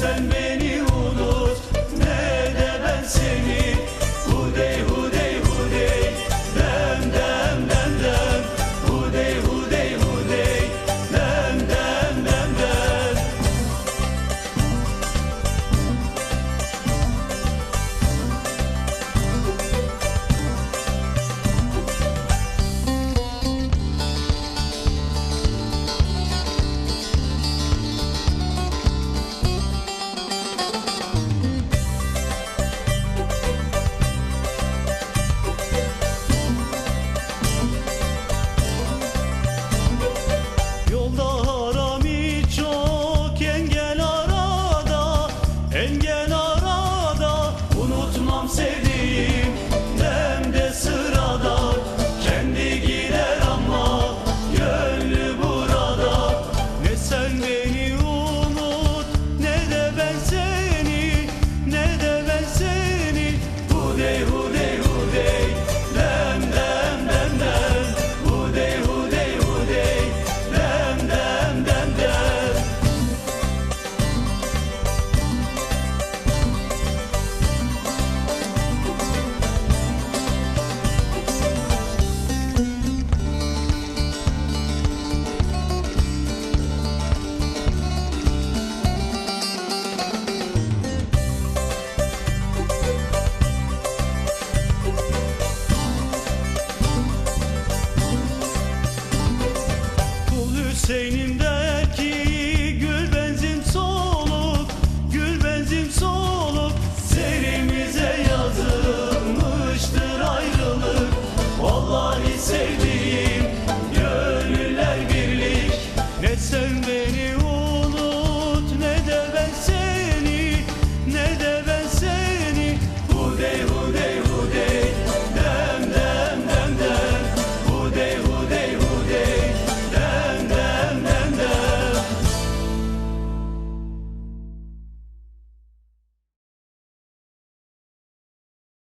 send me